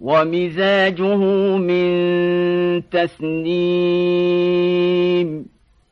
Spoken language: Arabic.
ومزاجه من تسنيم